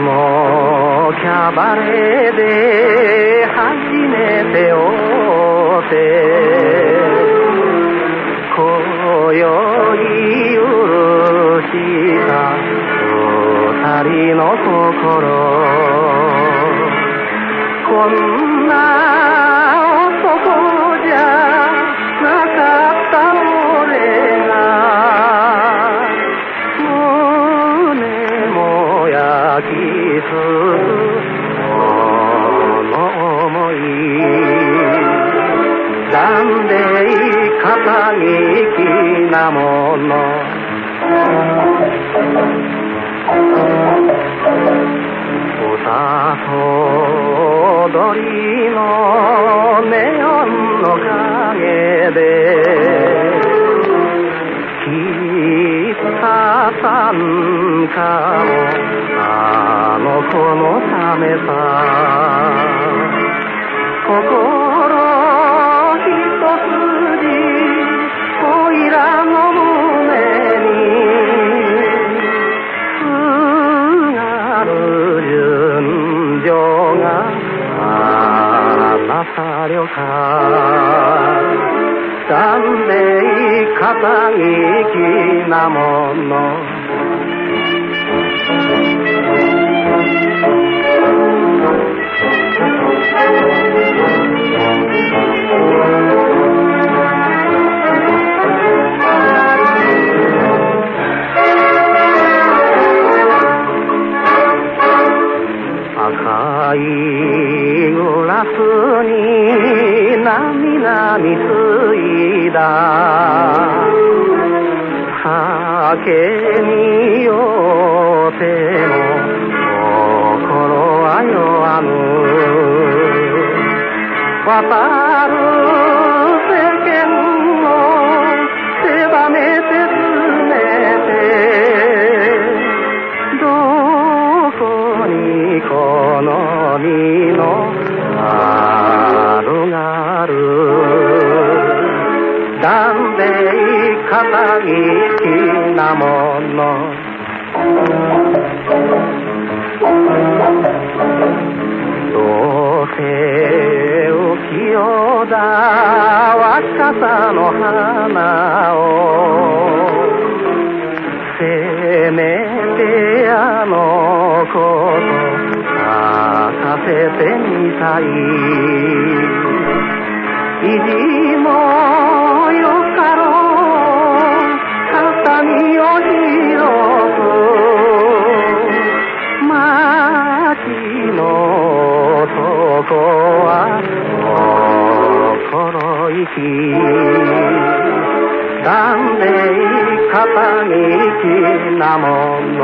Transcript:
もキャバレーで初めて会うて今宵許した二人の心。こんなの歌と踊りのネオンの影で喫茶参加もあの子のためさ。さりょか断礼肩きなもの。赤いみなみついだ酒に酔っても心は弱む。私礼肩きなもの。どうせ浮世だ若さの花を。せめてあの子と咲かせてみたい。心意気断礼肩にきなもの